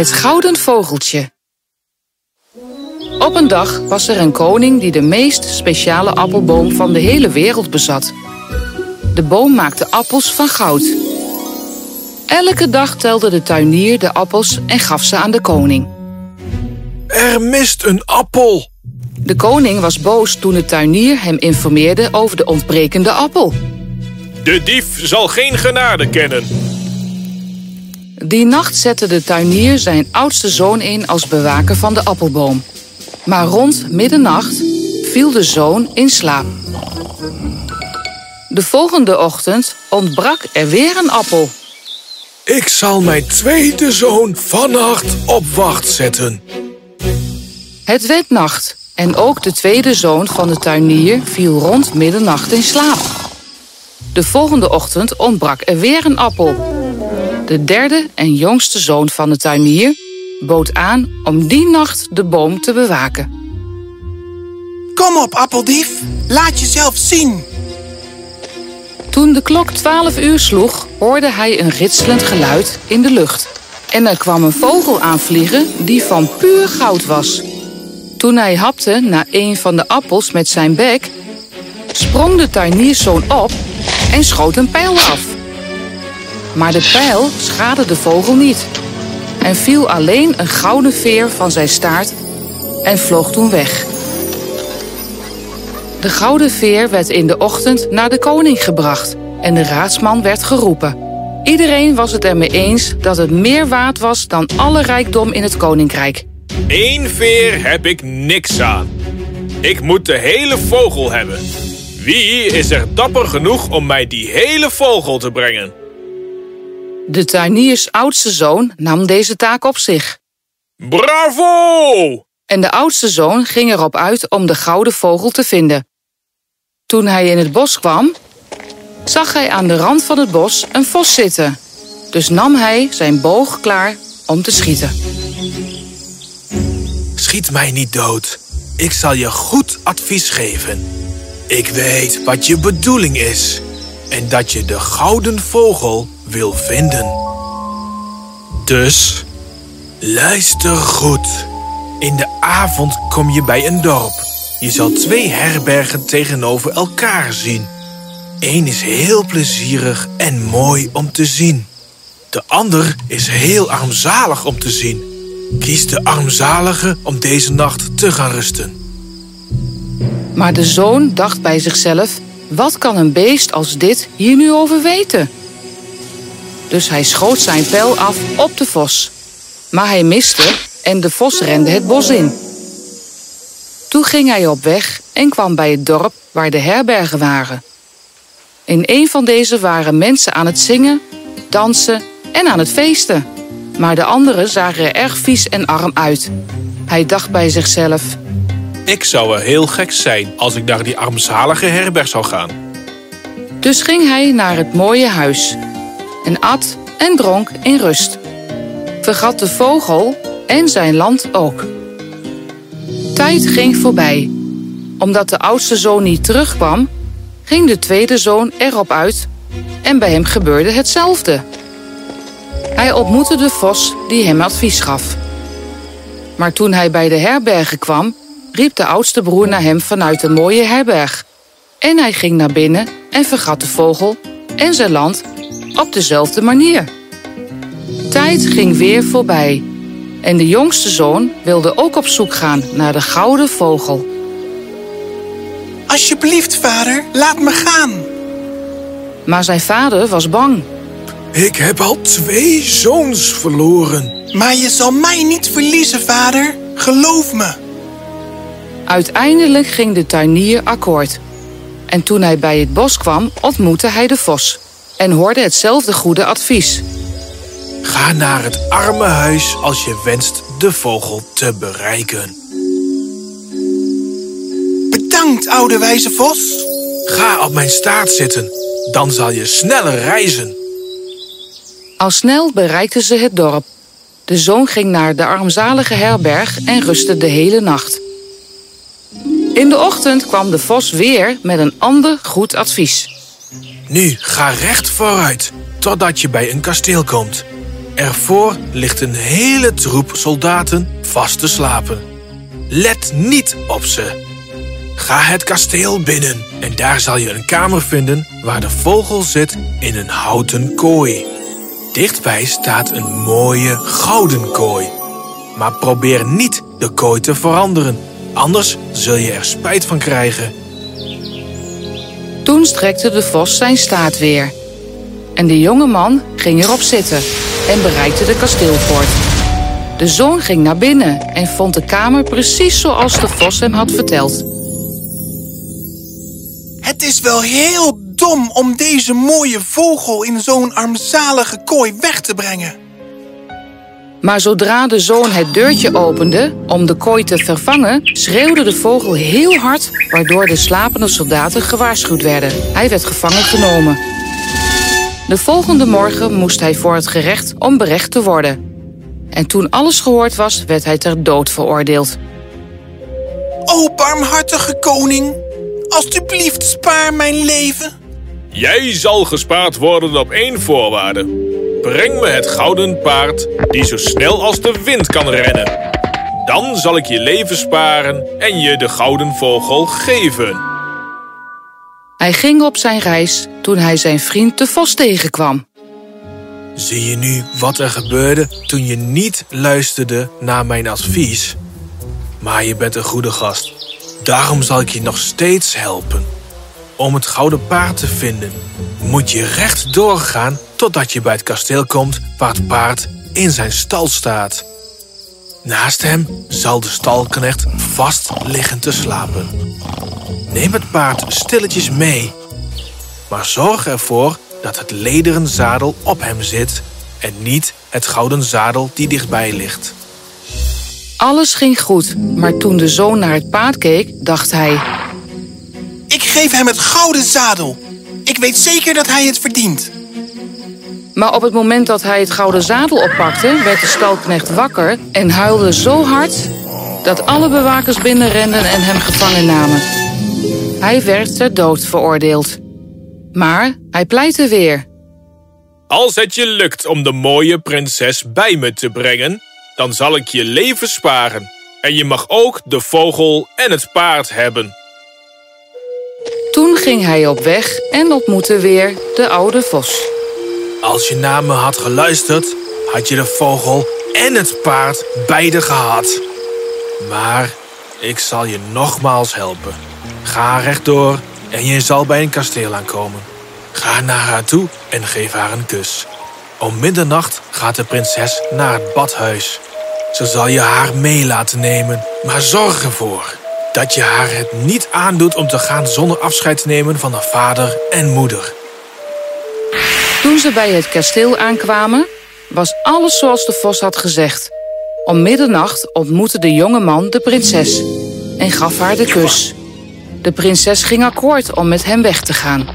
Het gouden vogeltje. Op een dag was er een koning die de meest speciale appelboom van de hele wereld bezat. De boom maakte appels van goud. Elke dag telde de tuinier de appels en gaf ze aan de koning. Er mist een appel. De koning was boos toen de tuinier hem informeerde over de ontbrekende appel. De dief zal geen genade kennen. Die nacht zette de tuinier zijn oudste zoon in als bewaker van de appelboom. Maar rond middernacht viel de zoon in slaap. De volgende ochtend ontbrak er weer een appel. Ik zal mijn tweede zoon vannacht op wacht zetten. Het werd nacht en ook de tweede zoon van de tuinier viel rond middernacht in slaap. De volgende ochtend ontbrak er weer een appel. De derde en jongste zoon van de tuinier bood aan om die nacht de boom te bewaken. Kom op, appeldief. Laat jezelf zien. Toen de klok twaalf uur sloeg, hoorde hij een ritselend geluid in de lucht. En er kwam een vogel aanvliegen die van puur goud was. Toen hij hapte naar een van de appels met zijn bek, sprong de tuinierszoon op en schoot een pijl af. Maar de pijl schadde de vogel niet en viel alleen een gouden veer van zijn staart en vloog toen weg. De gouden veer werd in de ochtend naar de koning gebracht en de raadsman werd geroepen. Iedereen was het ermee eens dat het meer waard was dan alle rijkdom in het koninkrijk. Eén veer heb ik niks aan. Ik moet de hele vogel hebben. Wie is er dapper genoeg om mij die hele vogel te brengen? De tuiniers oudste zoon nam deze taak op zich. Bravo! En de oudste zoon ging erop uit om de gouden vogel te vinden. Toen hij in het bos kwam, zag hij aan de rand van het bos een vos zitten. Dus nam hij zijn boog klaar om te schieten. Schiet mij niet dood. Ik zal je goed advies geven. Ik weet wat je bedoeling is en dat je de gouden vogel wil vinden. Dus luister goed. In de avond kom je bij een dorp. Je zal twee herbergen tegenover elkaar zien. Eén is heel plezierig en mooi om te zien. De ander is heel armzalig om te zien. Kies de armzalige om deze nacht te gaan rusten. Maar de zoon dacht bij zichzelf: wat kan een beest als dit hier nu over weten? Dus hij schoot zijn pijl af op de vos. Maar hij miste en de vos rende het bos in. Toen ging hij op weg en kwam bij het dorp waar de herbergen waren. In een van deze waren mensen aan het zingen, dansen en aan het feesten. Maar de anderen zagen er erg vies en arm uit. Hij dacht bij zichzelf: Ik zou wel heel gek zijn als ik naar die armzalige herberg zou gaan. Dus ging hij naar het mooie huis en at en dronk in rust. Vergat de vogel en zijn land ook. Tijd ging voorbij. Omdat de oudste zoon niet terugkwam, ging de tweede zoon erop uit en bij hem gebeurde hetzelfde. Hij ontmoette de vos die hem advies gaf. Maar toen hij bij de herbergen kwam, riep de oudste broer naar hem vanuit de mooie herberg. En hij ging naar binnen en vergat de vogel en zijn land op dezelfde manier. Tijd ging weer voorbij en de jongste zoon wilde ook op zoek gaan naar de gouden vogel. Alsjeblieft, vader, laat me gaan. Maar zijn vader was bang. Ik heb al twee zoons verloren. Maar je zal mij niet verliezen, vader. Geloof me. Uiteindelijk ging de tuinier akkoord. En toen hij bij het bos kwam, ontmoette hij de vos en hoorde hetzelfde goede advies. Ga naar het arme huis als je wenst de vogel te bereiken. Bedankt, oude wijze vos. Ga op mijn staart zitten, dan zal je sneller reizen. Al snel bereikten ze het dorp. De zoon ging naar de armzalige herberg en rustte de hele nacht. In de ochtend kwam de vos weer met een ander goed advies. Nu ga recht vooruit, totdat je bij een kasteel komt. Ervoor ligt een hele troep soldaten vast te slapen. Let niet op ze. Ga het kasteel binnen en daar zal je een kamer vinden waar de vogel zit in een houten kooi. Dichtbij staat een mooie gouden kooi. Maar probeer niet de kooi te veranderen, anders zul je er spijt van krijgen. Toen strekte de vos zijn staart weer. En de jonge man ging erop zitten en bereikte de kasteelpoort. De zoon ging naar binnen en vond de kamer precies zoals de vos hem had verteld. Het is wel heel dom om deze mooie vogel in zo'n armzalige kooi weg te brengen. Maar zodra de zoon het deurtje opende om de kooi te vervangen, schreeuwde de vogel heel hard, waardoor de slapende soldaten gewaarschuwd werden. Hij werd gevangen genomen. De volgende morgen moest hij voor het gerecht om berecht te worden. En toen alles gehoord was, werd hij ter dood veroordeeld. O barmhartige koning, alstublieft spaar mijn leven. Jij zal gespaard worden op één voorwaarde. Breng me het gouden paard die zo snel als de wind kan rennen. Dan zal ik je leven sparen en je de gouden vogel geven. Hij ging op zijn reis toen hij zijn vriend de vos tegenkwam. Zie je nu wat er gebeurde toen je niet luisterde naar mijn advies? Maar je bent een goede gast. Daarom zal ik je nog steeds helpen. Om het gouden paard te vinden, moet je recht doorgaan totdat je bij het kasteel komt waar het paard in zijn stal staat. Naast hem zal de stalknecht vast liggen te slapen. Neem het paard stilletjes mee, maar zorg ervoor dat het lederen zadel op hem zit en niet het gouden zadel die dichtbij ligt. Alles ging goed, maar toen de zoon naar het paard keek, dacht hij... Ik geef hem het gouden zadel. Ik weet zeker dat hij het verdient. Maar op het moment dat hij het gouden zadel oppakte, werd de stalknecht wakker en huilde zo hard dat alle bewakers binnenrenden en hem gevangen namen. Hij werd ter dood veroordeeld. Maar hij pleitte weer. Als het je lukt om de mooie prinses bij me te brengen, dan zal ik je leven sparen. En je mag ook de vogel en het paard hebben. Toen ging hij op weg en ontmoette weer de oude vos. Als je naar me had geluisterd, had je de vogel en het paard beide gehad. Maar ik zal je nogmaals helpen. Ga rechtdoor en je zal bij een kasteel aankomen. Ga naar haar toe en geef haar een kus. Om middernacht gaat de prinses naar het badhuis. Ze zal je haar mee laten nemen, maar zorg ervoor dat je haar het niet aandoet om te gaan zonder afscheid te nemen van haar vader en moeder. Toen ze bij het kasteel aankwamen, was alles zoals de vos had gezegd. Om middernacht ontmoette de jonge man de prinses en gaf haar de kus. De prinses ging akkoord om met hem weg te gaan.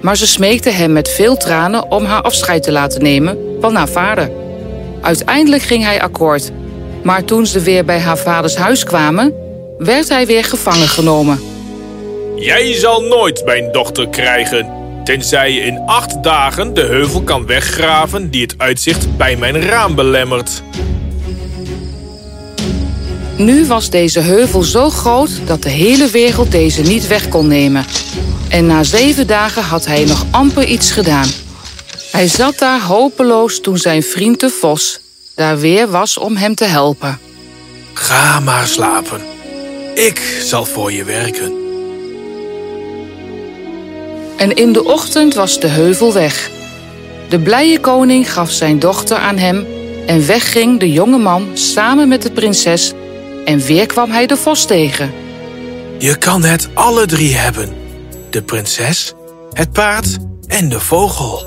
Maar ze smeekte hem met veel tranen om haar afscheid te laten nemen van haar vader. Uiteindelijk ging hij akkoord. Maar toen ze weer bij haar vaders huis kwamen, werd hij weer gevangen genomen. Jij zal nooit mijn dochter krijgen, tenzij je in acht dagen de heuvel kan weggraven die het uitzicht bij mijn raam belemmert. Nu was deze heuvel zo groot dat de hele wereld deze niet weg kon nemen. En na zeven dagen had hij nog amper iets gedaan. Hij zat daar hopeloos toen zijn vriend de vos daar weer was om hem te helpen. Ga maar slapen. Ik zal voor je werken. En in de ochtend was de heuvel weg. De blije koning gaf zijn dochter aan hem en wegging de jonge man samen met de prinses en weer kwam hij de vos tegen. Je kan het alle drie hebben. De prinses, het paard en de vogel.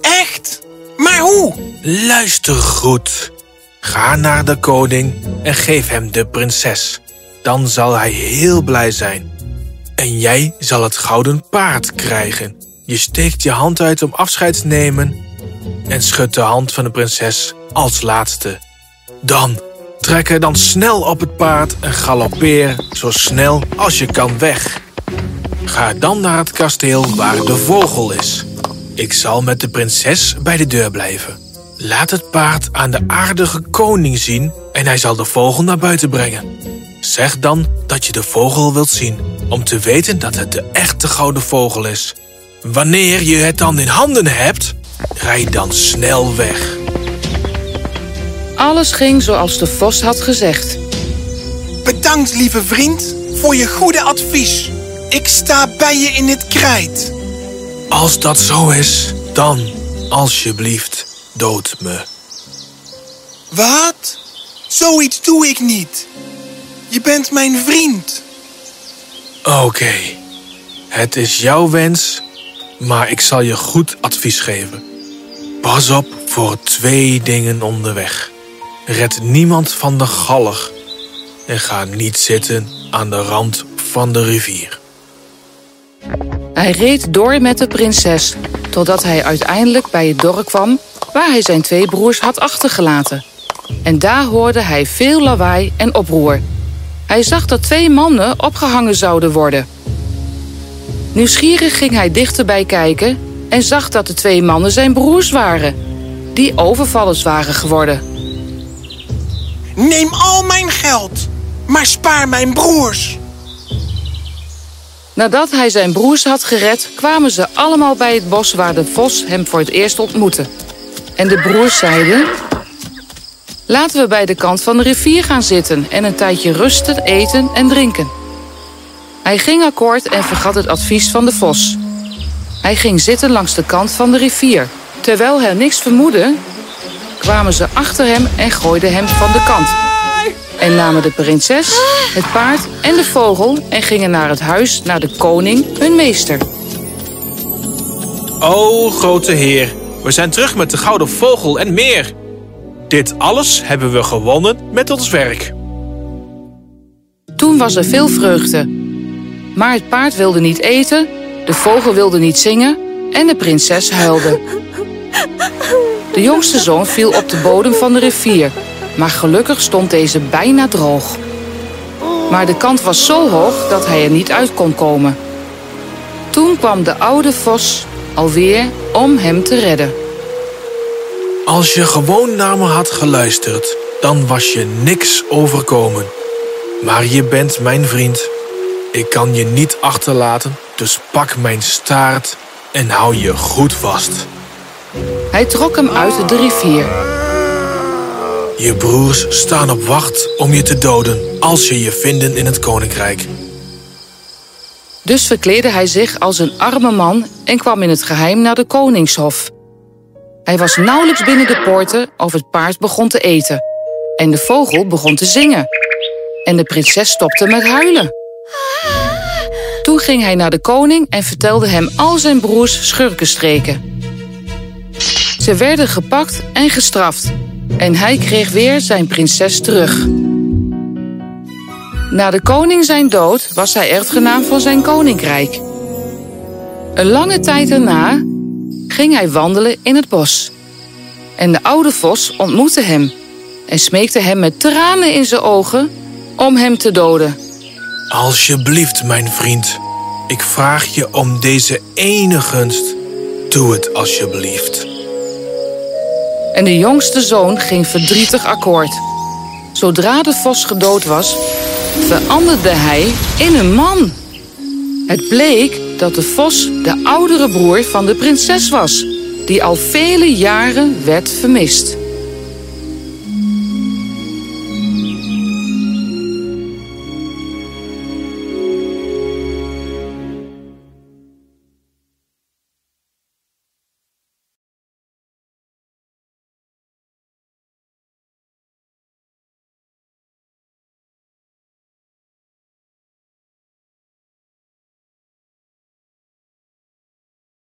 Echt? Maar hoe? Luister goed. Ga naar de koning en geef hem de prinses. Dan zal hij heel blij zijn. En jij zal het gouden paard krijgen. Je steekt je hand uit om afscheid te nemen en schudt de hand van de prinses als laatste. Dan trek er dan snel op het paard en galoppeer zo snel als je kan weg. Ga dan naar het kasteel waar de vogel is. Ik zal met de prinses bij de deur blijven. Laat het paard aan de aardige koning zien en hij zal de vogel naar buiten brengen. Zeg dan dat je de vogel wilt zien, om te weten dat het de echte gouden vogel is. Wanneer je het dan in handen hebt, rijd dan snel weg. Alles ging zoals de vos had gezegd. Bedankt, lieve vriend, voor je goede advies. Ik sta bij je in het krijt. Als dat zo is, dan, alsjeblieft, dood me. Wat? Zoiets doe ik niet. Je bent mijn vriend. Oké, het is jouw wens, maar ik zal je goed advies geven. Pas op voor twee dingen onderweg. Red niemand van de galg en ga niet zitten aan de rand van de rivier. Hij reed door met de prinses, totdat hij uiteindelijk bij het dorp kwam waar hij zijn twee broers had achtergelaten. En daar hoorde hij veel lawaai en oproer. Hij zag dat twee mannen opgehangen zouden worden. Nieuwsgierig ging hij dichterbij kijken en zag dat de twee mannen zijn broers waren, die overvallers waren geworden. Neem al mijn geld, maar spaar mijn broers. Nadat hij zijn broers had gered, kwamen ze allemaal bij het bos waar de vos hem voor het eerst ontmoette. En de broers zeiden: Laten we bij de kant van de rivier gaan zitten en een tijdje rusten, eten en drinken. Hij ging akkoord en vergat het advies van de vos. Hij ging zitten langs de kant van de rivier. Terwijl hij niks vermoedde, kwamen ze achter hem en gooiden hem van de kant. En namen de prinses, het paard en de vogel en gingen naar het huis naar de koning, hun meester. O, grote heer, we zijn terug met de gouden vogel en meer. Dit alles hebben we gewonnen met ons werk. Toen was er veel vreugde. Maar het paard wilde niet eten, de vogel wilde niet zingen en de prinses huilde. De jongste zoon viel op de bodem van de rivier, maar gelukkig stond deze bijna droog. Maar de kant was zo hoog dat hij er niet uit kon komen. Toen kwam de oude vos alweer om hem te redden. Als je gewoon naar me had geluisterd, dan was je niks overkomen. Maar je bent mijn vriend. Ik kan je niet achterlaten, dus pak mijn staart en hou je goed vast. Hij trok hem uit de rivier. Je broers staan op wacht om je te doden als je je vinden in het koninkrijk. Dus verkleedde hij zich als een arme man en kwam in het geheim naar de koningshof. Hij was nauwelijks binnen de poorten of het paard begon te eten. En de vogel begon te zingen. En de prinses stopte met huilen. Toen ging hij naar de koning en vertelde hem al zijn broers schurkenstreken. Ze werden gepakt en gestraft. En hij kreeg weer zijn prinses terug. Na de koning zijn dood was hij erfgenaam van zijn koninkrijk. Een lange tijd daarna ging hij wandelen in het bos. En de oude vos ontmoette hem en smeekte hem met tranen in zijn ogen om hem te doden. Alsjeblieft, mijn vriend. Ik vraag je om deze ene gunst. Doe het alsjeblieft. En de jongste zoon ging verdrietig akkoord. Zodra de vos gedood was, veranderde hij in een man. Het bleek dat de vos de oudere broer van de prinses was, die al vele jaren werd vermist.